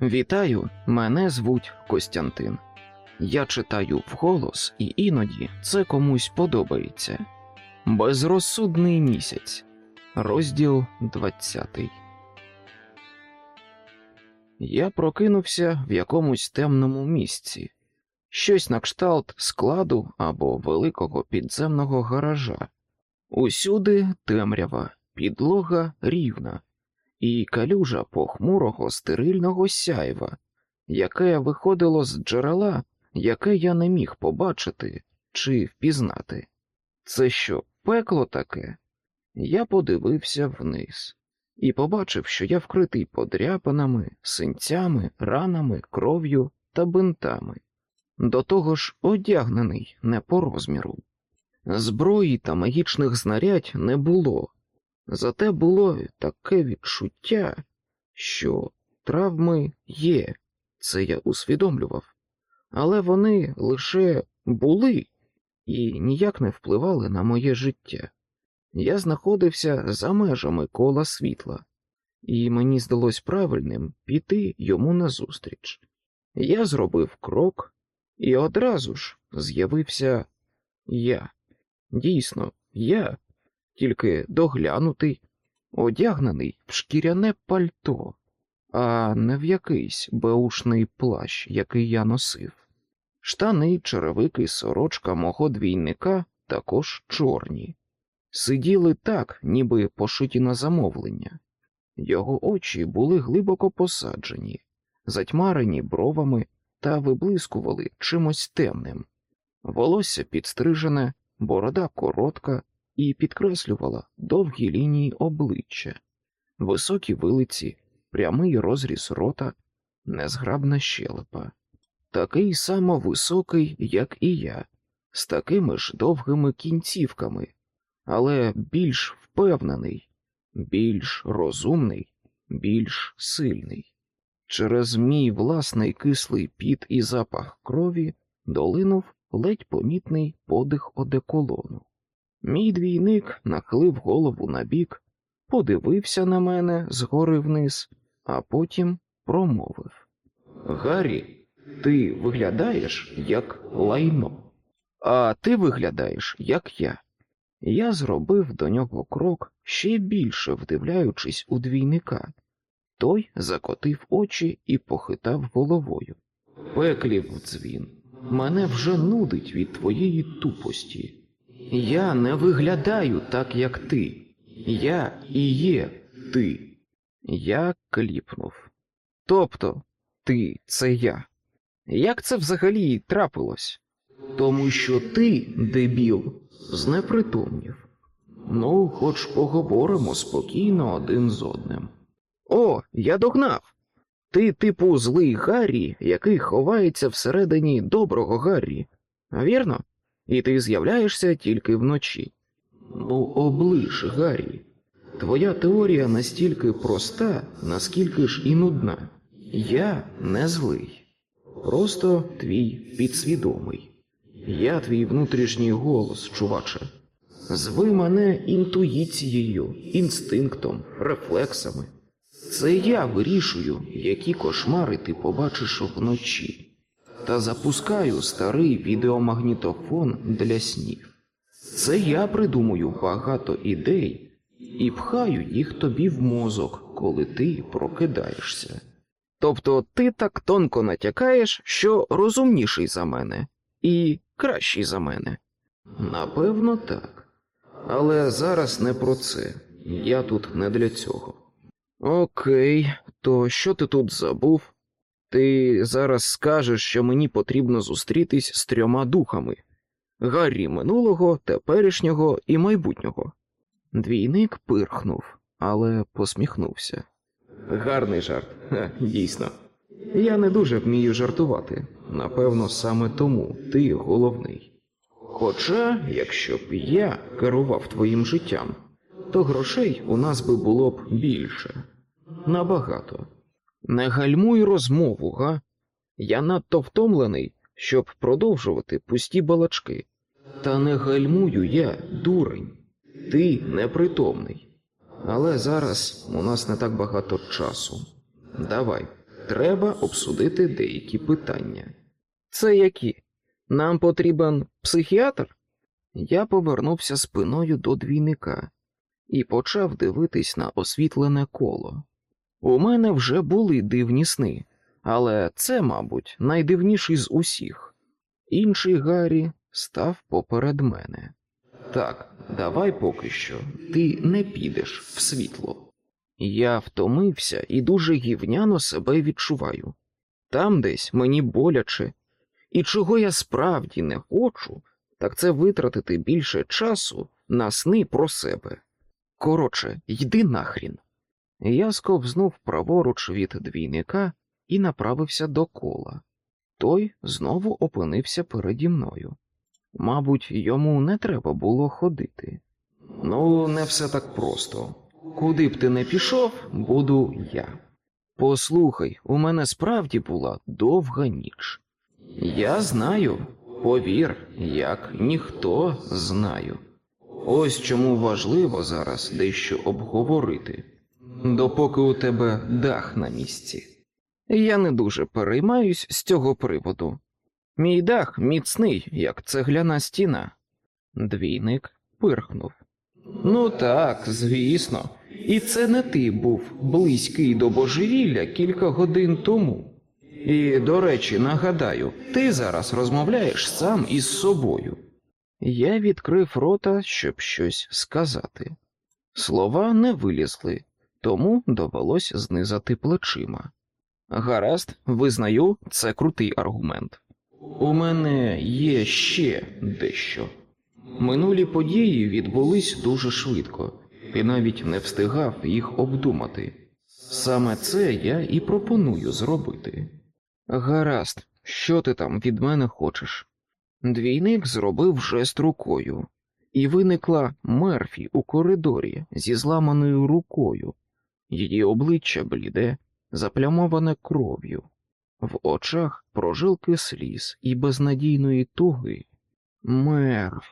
Вітаю, мене звуть Костянтин. Я читаю вголос, і іноді це комусь подобається. Безрозсудний місяць, розділ 20. Я прокинувся в якомусь темному місці, щось на кшталт складу або великого підземного гаража. Усюди темрява, підлога рівна, і калюжа похмурого стерильного сяйва, яке виходило з джерела, яке я не міг побачити чи впізнати. Це що, пекло таке? Я подивився вниз і побачив, що я вкритий подряпинами, синцями, ранами, кров'ю та бинтами. До того ж одягнений не по розміру. Зброї та магічних знарядь не було, зате було таке відчуття, що травми є, це я усвідомлював, але вони лише були і ніяк не впливали на моє життя. Я знаходився за межами кола світла, і мені здалось правильним піти йому назустріч. Я зробив крок, і одразу ж з'явився я. Дійсно, я, тільки доглянутий, одягнений в шкіряне пальто, а не в якийсь беушний плащ, який я носив. Штани, черевики, сорочка мого двійника також чорні, сиділи так, ніби пошиті на замовлення. Його очі були глибоко посаджені, затьмарені бровами та виблискували чимось темним. Волосся підстрижене, борода коротка і підкреслювала довгі лінії обличчя, високі вилиці, прямий розріз рота, незграбна щелепа, такий само високий, як і я, з такими ж довгими кінцівками, але більш впевнений, більш розумний, більш сильний. Через мій власний кислий піт і запах крові долинув ледь помітний подих одеколону. Мій двійник нахилив голову набік, подивився на мене згори вниз, а потім промовив Гаррі, ти виглядаєш як лайно, а ти виглядаєш, як я. Я зробив до нього крок, ще більше вдивляючись у двійника. Той закотив очі і похитав головою. Пеклів дзвін, мене вже нудить від твоєї тупості. Я не виглядаю так, як ти. Я і є ти. Я кліпнув. Тобто, ти це я. Як це взагалі трапилось? Тому що ти, дебіл, знепритомнів. Ну, хоч поговоримо спокійно один з одним. О, я догнав. Ти, типу, злий Гаррі, який ховається всередині доброго Гаррі, вірно? І ти з'являєшся тільки вночі. Ну, оближ, Гаррі. Твоя теорія настільки проста, наскільки ж і нудна. Я не злий, просто твій підсвідомий. Я твій внутрішній голос, чуваче. Зви мене інтуїцією, інстинктом, рефлексами. Це я вирішую, які кошмари ти побачиш вночі, та запускаю старий відеомагнітофон для снів. Це я придумую багато ідей і пхаю їх тобі в мозок, коли ти прокидаєшся. Тобто ти так тонко натякаєш, що розумніший за мене і кращий за мене. Напевно, так. Але зараз не про це. Я тут не для цього. Окей, то що ти тут забув? Ти зараз скажеш, що мені потрібно зустрітись з трьома духами Гаррі минулого, теперішнього і майбутнього. Двійник пирхнув, але посміхнувся. Гарний жарт, Ха, дійсно. Я не дуже вмію жартувати. Напевно, саме тому ти головний. Хоча, якщо б я керував твоїм життям, то грошей у нас би було б більше. Набагато. Не гальмуй розмову, га? Я надто втомлений, щоб продовжувати пусті балачки. Та не гальмую я, дурень. Ти непритомний. Але зараз у нас не так багато часу. Давай, треба обсудити деякі питання. Це які? Нам потрібен психіатр? Я повернувся спиною до двійника і почав дивитись на освітлене коло. У мене вже були дивні сни, але це, мабуть, найдивніший з усіх. Інший Гаррі став поперед мене. Так, давай поки що, ти не підеш в світло. Я втомився і дуже гівняно себе відчуваю. Там десь мені боляче, і чого я справді не хочу, так це витратити більше часу на сни про себе. Коротше, йди нахрін. Я сковзнув праворуч від двійника і направився до кола. Той знову опинився переді мною. Мабуть, йому не треба було ходити. Ну, не все так просто. Куди б ти не пішов, буду я. Послухай, у мене справді була довга ніч. Я знаю, повір, як ніхто знаю. Ось чому важливо зараз дещо обговорити, допоки у тебе дах на місці. Я не дуже переймаюсь з цього приводу. Мій дах міцний, як цегляна стіна. Двійник пирхнув. Ну так, звісно, і це не ти був близький до божевілля кілька годин тому. І, до речі, нагадаю, ти зараз розмовляєш сам із собою. Я відкрив рота, щоб щось сказати. Слова не вилізли, тому довелось знизати плечима. Гаразд, визнаю, це крутий аргумент. У мене є ще дещо. Минулі події відбулись дуже швидко, і навіть не встигав їх обдумати. Саме це я і пропоную зробити. Гаразд, що ти там від мене хочеш? Двійник зробив жест рукою, і виникла Мерфі у коридорі зі зламаною рукою, її обличчя бліде, заплямоване кров'ю, в очах прожилки сліз і безнадійної туги. Мерф,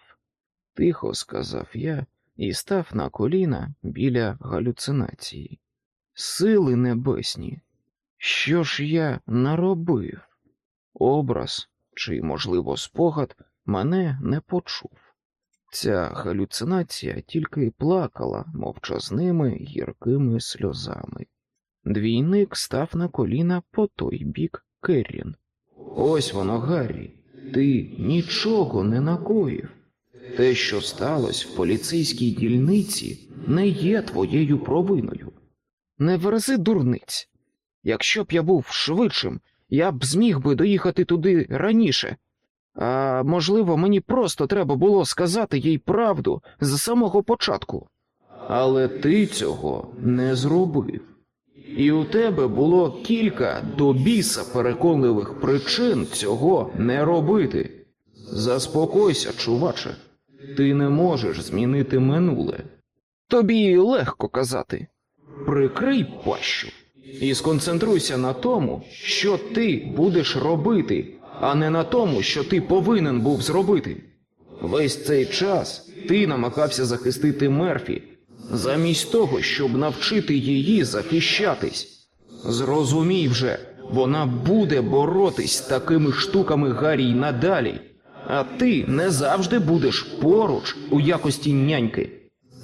тихо сказав я і став на коліна біля галюцинації. Сили небесні, що ж я наробив? Образ чи, можливо, спогад мене не почув. Ця галюцинація тільки плакала мовчазними гіркими сльозами. Двійник став на коліна по той бік Керрін. Ось воно, Гаррі, ти нічого не накоїв. Те, що сталося в поліцейській дільниці, не є твоєю провиною. Не верзи дурниць. Якщо б я був швидшим, я б зміг би доїхати туди раніше. А можливо, мені просто треба було сказати їй правду з самого початку. Але ти цього не зробив. І у тебе було кілька до біса переконливих причин цього не робити. Заспокойся, чуваче, ти не можеш змінити минуле. Тобі легко казати. Прикрий пащу і сконцентруйся на тому, що ти будеш робити, а не на тому, що ти повинен був зробити. Весь цей час ти намагався захистити Мерфі, замість того, щоб навчити її захищатись. Зрозумій вже, вона буде боротись з такими штуками Гаррі надалі, а ти не завжди будеш поруч у якості няньки.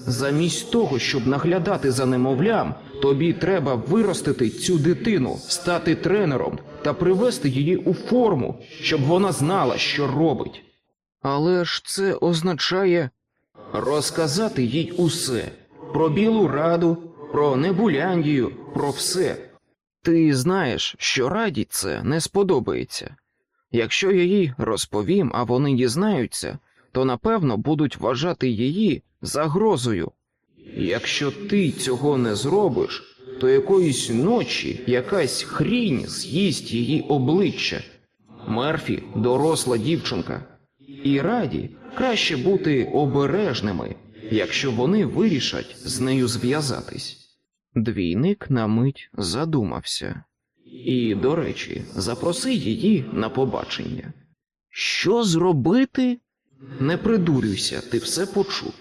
Замість того, щоб наглядати за немовлям, тобі треба виростити цю дитину, стати тренером та привести її у форму, щоб вона знала, що робить. Але ж це означає розказати їй усе про білу раду, про небуляндію, про все. Ти знаєш, що раді це не сподобається. Якщо я їй розповім, а вони дізнаються, то напевно будуть вважати її загрозою. Якщо ти цього не зробиш, то якоїсь ночі якась хрінь з'їсть її обличчя. Мерфі доросла дівчинка, і раді краще бути обережними, якщо вони вирішать з нею зв'язатись. Двійник на мить задумався. І, до речі, запроси її на побачення. Що зробити? Не придурюйся, ти все почув.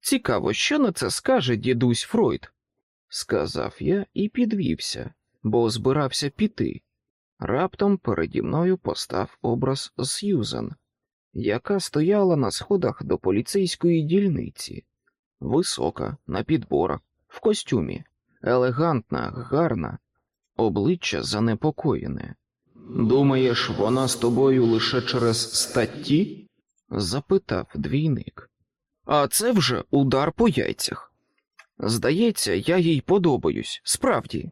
Цікаво, що на це скаже дідусь Фройд, сказав я і підвівся, бо збирався піти. Раптом переді мною постав образ Сьюзен, яка стояла на сходах до поліцейської дільниці, висока, на підборах, в костюмі, елегантна, гарна, обличчя занепокоєне. Думаєш, вона з тобою лише через статті? запитав двійник. А це вже удар по яйцях. Здається, я їй подобаюсь, справді.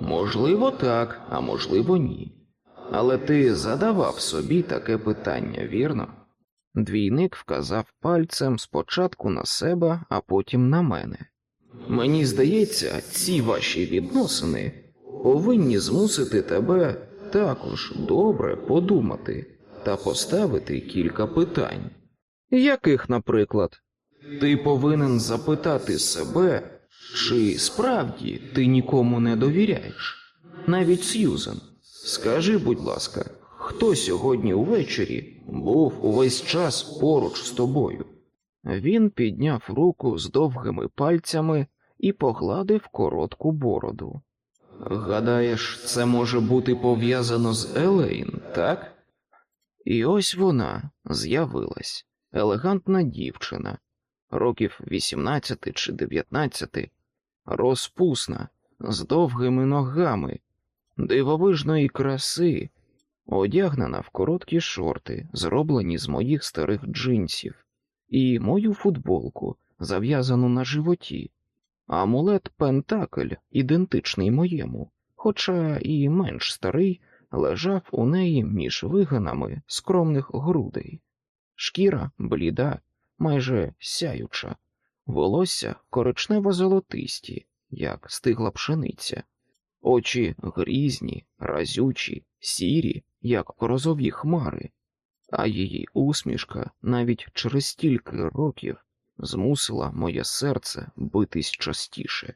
Можливо, так, а можливо, ні. Але ти задавав собі таке питання, вірно? Двійник вказав пальцем спочатку на себе, а потім на мене. Мені здається, ці ваші відносини повинні змусити тебе також добре подумати та поставити кілька питань. Яких, наприклад, ти повинен запитати себе, чи справді ти нікому не довіряєш, навіть Сьюзен. Скажи, будь ласка, хто сьогодні увечері був увесь час поруч з тобою? Він підняв руку з довгими пальцями і погладив коротку бороду. Гадаєш, це може бути пов'язано з Елейн, так? І ось вона з'явилась, елегантна дівчина, років 18 чи 19, розпусна, з довгими ногами, дивовижної краси, одягнена в короткі шорти, зроблені з моїх старих джинсів, і мою футболку, зав'язану на животі. Амулет Пентакль, ідентичний моєму, хоча і менш старий, лежав у неї між вигинами скромних грудей. Шкіра бліда, майже сяюча, волосся коричнево золотисті, як стигла пшениця, очі грізні, разючі, сірі, як корозові хмари, а її усмішка навіть через стільки років змусила моє серце битись частіше.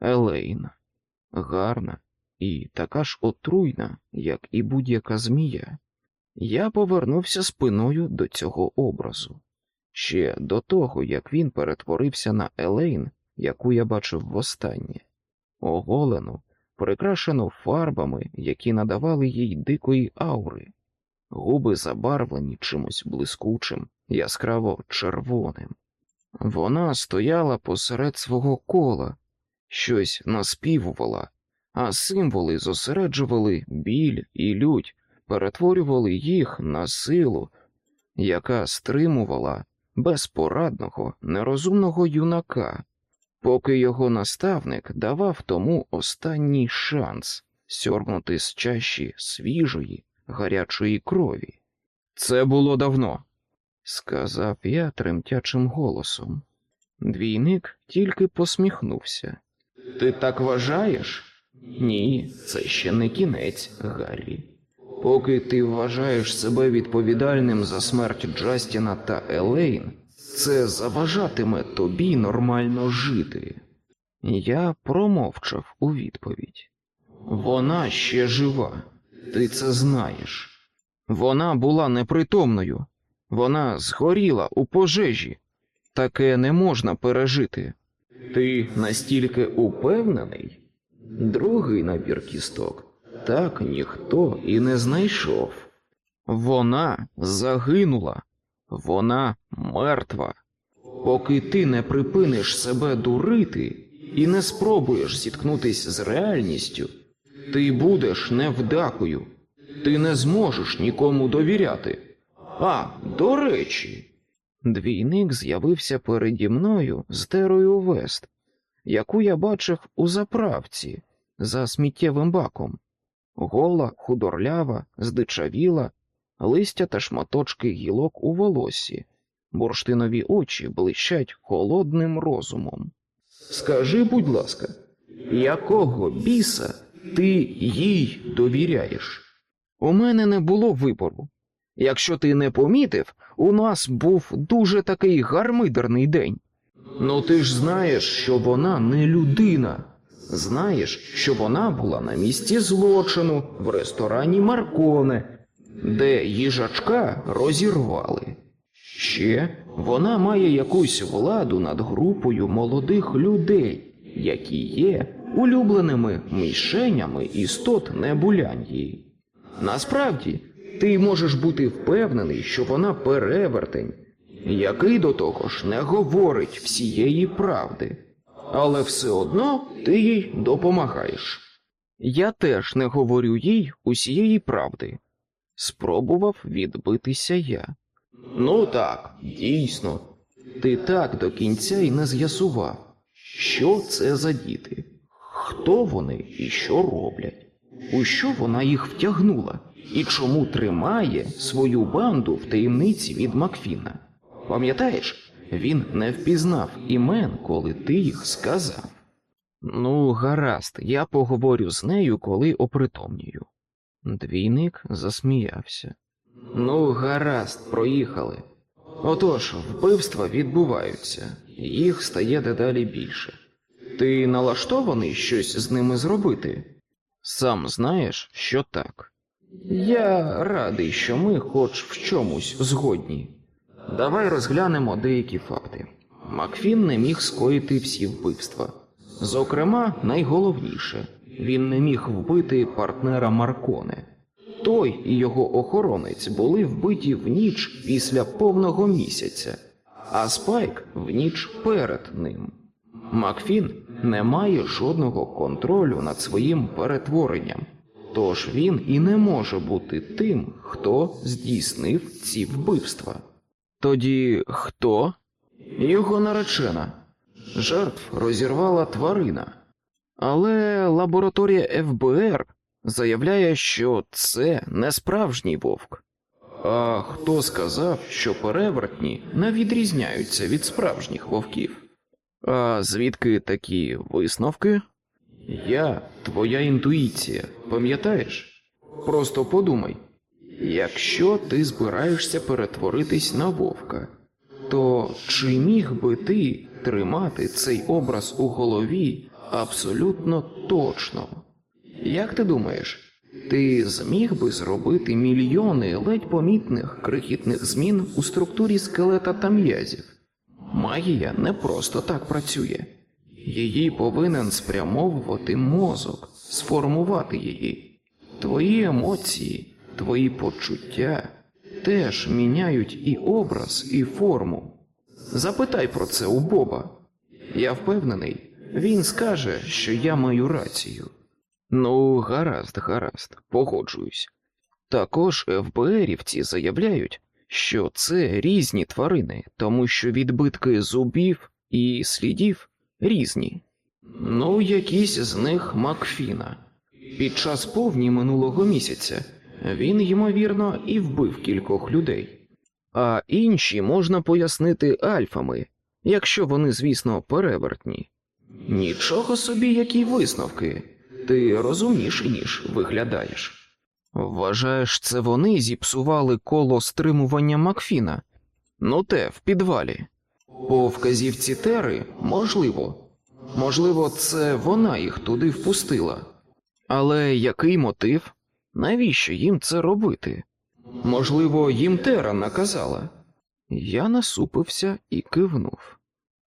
Елейн, гарна і така ж отруйна, як і будь-яка змія. Я повернувся спиною до цього образу. Ще до того, як він перетворився на Елейн, яку я бачив востаннє, оголену, прикрашену фарбами, які надавали їй дикої аури, губи забарвлені чимось блискучим, яскраво червоним. Вона стояла посеред свого кола, щось наспівувала, а символи зосереджували біль і лють, перетворювали їх на силу, яка стримувала безпорадного, нерозумного юнака, поки його наставник давав тому останній шанс сьорбнути з чаші свіжої, гарячої крові. Це було давно сказав я тремтячим голосом. Двійник тільки посміхнувся. Ти так вважаєш? Ні, це ще не кінець, Гаррі. Поки ти вважаєш себе відповідальним за смерть Джастіна та Елейн, це заважатиме тобі нормально жити. Я промовчав у відповідь. Вона ще жива, ти це знаєш. Вона була непритомною, вона згоріла у пожежі. Таке не можна пережити. Ти настільки упевнений? Другий набір кісток так ніхто і не знайшов. Вона загинула, вона мертва. Поки ти не припиниш себе дурити і не спробуєш зіткнутись з реальністю, ти будеш невдакою, ти не зможеш нікому довіряти. А, до речі, двійник з'явився переді мною з терою Вест, яку я бачив у заправці за сміттєвим баком. Гола, худорлява, здичавіла, листя та шматочки гілок у волосі, бурштинові очі блищать холодним розумом. Скажи, будь ласка, якого біса ти їй довіряєш? У мене не було вибору. Якщо ти не помітив, у нас був дуже такий гармидерний день. Ну ти ж знаєш, що вона не людина. Знаєш, що вона була на місці злочину в ресторані Марконе, де їжачка розірвали. Ще вона має якусь владу над групою молодих людей, які є улюбленими мішенями істот Небуляньї. Насправді, ти можеш бути впевнений, що вона перевертень, який до того ж не говорить всієї правди, але все одно ти їй допомагаєш. Я теж не говорю їй усієї правди. Спробував відбитися я. Ну так, дійсно. Ти так до кінця й не з'ясував, що це за діти, хто вони і що роблять, у що вона їх втягнула, і чому тримає свою банду в таємниці від Макфіна. Пам'ятаєш, він не впізнав імен, коли ти їх сказав. Ну, гаразд, я поговорю з нею, коли опритомнію. Двійник засміявся. Ну, гаразд, проїхали. Отож, вбивства відбуваються, їх стає дедалі більше. Ти налаштований щось з ними зробити? Сам знаєш, що так. Я радий, що ми хоч в чомусь згодні. Давай розглянемо деякі факти. Макфін не міг скоїти всі вбивства. Зокрема, найголовніше він не міг вбити партнера Марконе. Той і його охоронець були вбиті в ніч після повного місяця, а Спайк в ніч перед ним. Макфін не має жодного контролю над своїм перетворенням, тож він і не може бути тим, хто здійснив ці вбивства. Тоді хто? Його наречена. Жертв розірвала тварина. Але лабораторія ФБР заявляє, що це не справжній вовк. А хто сказав, що перевертні не відрізняються від справжніх вовків? А звідки такі висновки? Я твоя інтуїція, пам'ятаєш? Просто подумай, якщо ти збираєшся перетворитись на вовка, то чи міг би ти тримати цей образ у голові абсолютно точно? Як ти думаєш, ти зміг би зробити мільйони ледь помітних крихітних змін у структурі скелета та м'язів? Магія не просто так працює, її повинен спрямовувати мозок, сформувати її. Твої емоції, твої почуття теж міняють і образ, і форму. Запитай про це у Боба. Я впевнений, він скаже, що я маю рацію. Ну, гаразд, гаразд, погоджуюсь. Також ФБРівці заявляють, що це різні тварини, тому що відбитки зубів і слідів різні. Ну, якісь з них Макфіна. Під час повні минулого місяця він, ймовірно, і вбив кількох людей, а інші можна пояснити альфами, якщо вони, звісно, перевертні. Нічого собі, які висновки. Ти розумніший, ніж виглядаєш. Вважаєш, це вони зіпсували коло стримування Макфіна? Ну те, в підвалі. По вказівці Тери можливо. Можливо, це вона їх туди впустила. Але який мотив? Навіщо їм це робити? Можливо, їм Тера наказала. Я насупився і кивнув.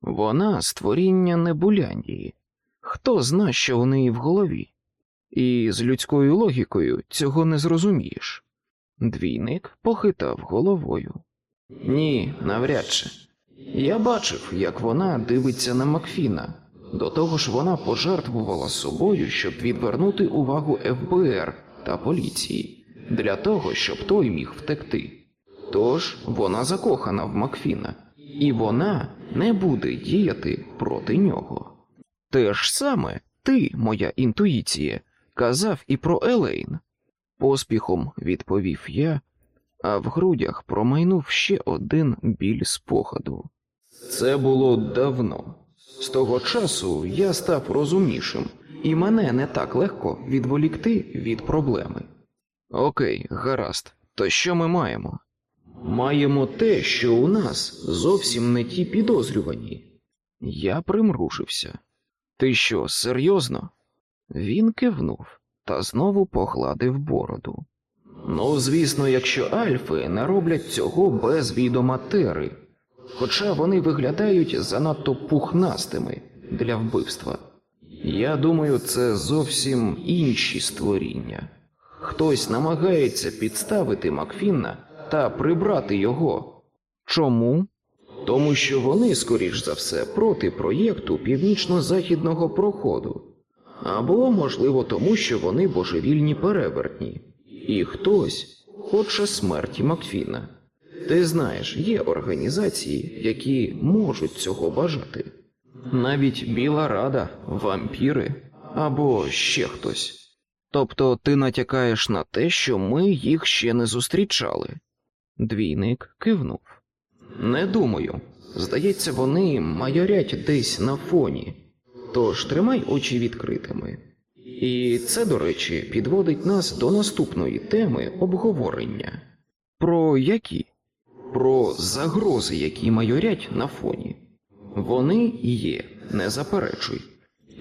Вона створіння Небуляндії. Хто зна, що у неї в голові? І з людською логікою цього не зрозумієш. Двійник похитав головою. Ні, навряд чи. Я бачив, як вона дивиться на Макфіна. До того ж, вона пожертвувала собою, щоб відвернути увагу ФБР та поліції для того, щоб той міг втекти. Тож вона закохана в Макфіна, і вона не буде діяти проти нього. Те ж саме ти, моя інтуїція, казав і про Елейн. Поспіхом відповів я, а в грудях промайнув ще один біль спогаду. Це було давно. З того часу я став розумнішим, і мене не так легко відволікти від проблеми. Окей, гаразд, то що ми маємо? Маємо те, що у нас зовсім не ті підозрювані. Я примружився. Ти що, серйозно? Він кивнув та знову погладив бороду. Ну, звісно, якщо альфи не роблять цього без відома тери, хоча вони виглядають занадто пухнастими для вбивства. Я думаю, це зовсім інші створіння. Хтось намагається підставити Макфінна та прибрати його. Чому? Тому що вони, скоріш за все, проти проєкту північно-західного проходу. Або, можливо, тому, що вони божевільні перевертні, і хтось хоче смерті Макфіна. Ти знаєш, є організації, які можуть цього бажати. Навіть Біла Рада, вампіри або ще хтось. Тобто ти натякаєш на те, що ми їх ще не зустрічали. Двійник кивнув. Не думаю. Здається, вони майорять десь на фоні. Тож тримай очі відкритими. І це, до речі, підводить нас до наступної теми обговорення. Про які? Про загрози, які майорять на фоні. Вони є, не заперечуй.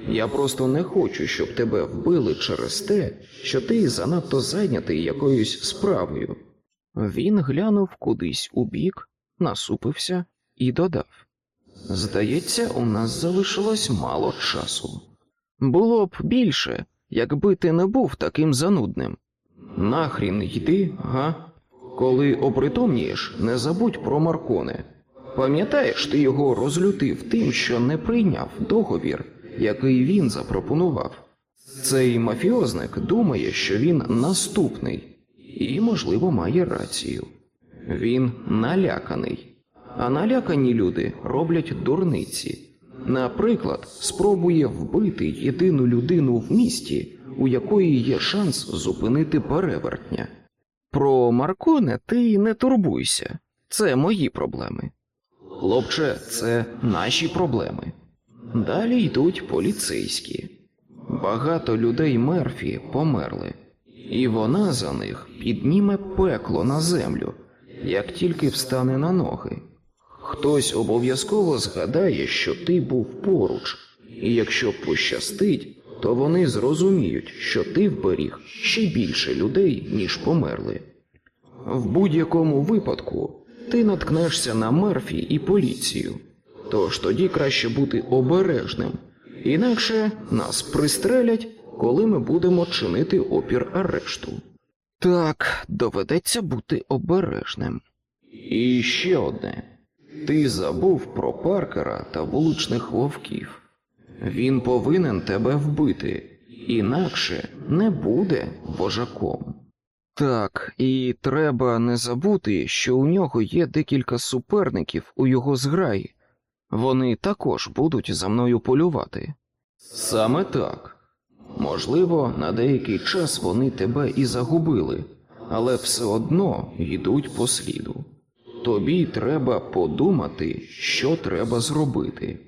Я просто не хочу, щоб тебе вбили через те, що ти занадто зайнятий якоюсь справою. Він глянув кудись у бік, насупився і додав Здається, у нас залишилось мало часу. Було б більше, якби ти не був таким занудним. Нахрін йди, га? Коли опритомнієш, не забудь про Марконе. Пам'ятаєш, ти його розлютив тим, що не прийняв договір, який він запропонував. Цей мафіозник думає, що він наступний, і, можливо, має рацію. Він наляканий, а налякані люди роблять дурниці. Наприклад, спробує вбити єдину людину в місті, у якої є шанс зупинити перевертня. Про Марконе ти не турбуйся, це мої проблеми. Хлопче, це наші проблеми. Далі йдуть поліцейські. Багато людей Мерфі померли, і вона за них підніме пекло на землю, як тільки встане на ноги. Хтось обов'язково згадає, що ти був поруч, і якщо пощастить, то вони зрозуміють, що ти вберіг ще більше людей, ніж померли. В будь-якому випадку ти наткнешся на Мерфі і поліцію, тож тоді краще бути обережним, інакше нас пристрелять, коли ми будемо чинити опір арешту. Так, доведеться бути обережним. І ще одне. Ти забув про паркера та вуличних вовків. Він повинен тебе вбити, інакше не буде вожаком. Так, і треба не забути, що у нього є декілька суперників у його зграї. Вони також будуть за мною полювати. Саме так. Можливо, на деякий час вони тебе і загубили, але все одно йдуть по сліду. Тобі треба подумати, що треба зробити.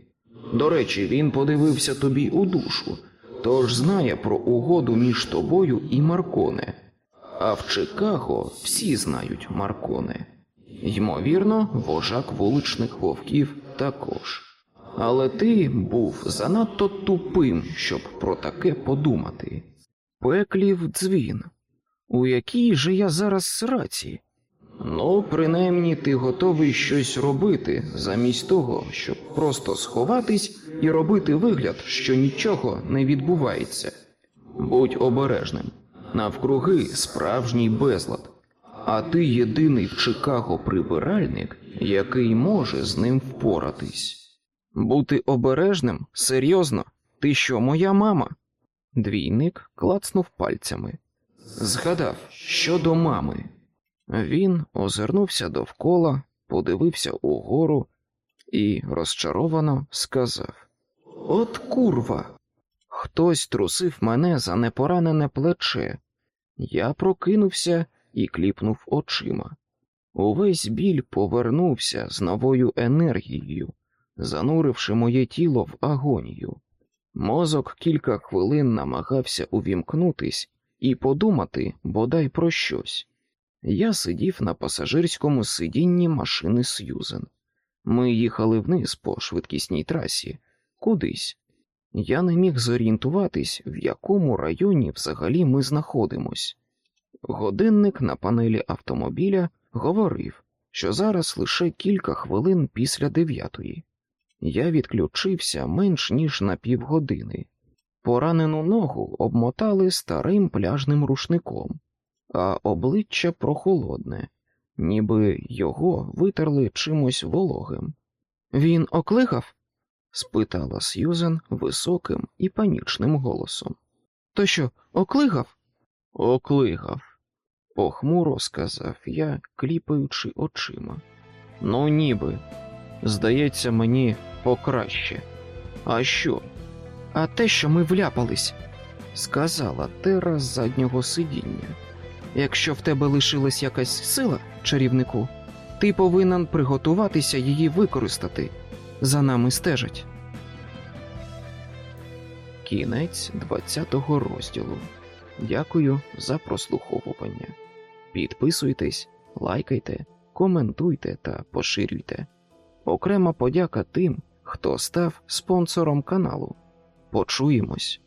До речі, він подивився тобі у душу, тож знає про угоду між тобою і Марконе. А в Чикаго всі знають Марконе. Ймовірно, вожак вуличних вовків також. Але ти був занадто тупим, щоб про таке подумати. Пеклів дзвін. У якій же я зараз сраці? Ну, принаймні, ти готовий щось робити, замість того, щоб просто сховатись і робити вигляд, що нічого не відбувається. Будь обережним. Навкруги справжній безлад, а ти єдиний в Чикаго прибиральник, який може з ним впоратись. Бути обережним? Серйозно? Ти що, моя мама? Двійник клацнув пальцями. Згадав, що до мами. Він озирнувся довкола, подивився угору і розчаровано сказав: От курва! Хтось трусив мене за непоранене плече. Я прокинувся і кліпнув очима. Увесь біль повернувся з новою енергією, зануривши моє тіло в агонію. Мозок кілька хвилин намагався увімкнутись і подумати бодай про щось. Я сидів на пасажирському сидінні машини Сьюзен. Ми їхали вниз по швидкісній трасі, кудись. Я не міг зорієнтуватись, в якому районі взагалі ми знаходимось. Годинник на панелі автомобіля говорив, що зараз лише кілька хвилин після дев'ятої. Я відключився менш ніж на півгодини. Поранену ногу обмотали старим пляжним рушником, а обличчя прохолодне, ніби його витерли чимось вологим. Він оклигав? Спитала Сьюзен високим і панічним голосом. То що, оклигав? Оклигав, похмуро сказав я, кліпаючи очима. Ну, ніби. Здається, мені покраще. А що? А те, що ми вляпались, сказала Тера з заднього сидіння. Якщо в тебе лишилась якась сила, чарівнику, ти повинен приготуватися її використати. За нами стежать. Кінець 20 розділу. Дякую за прослуховування. Підписуйтесь, лайкайте, коментуйте та поширюйте. Окрема подяка тим, хто став спонсором каналу. Почуємось.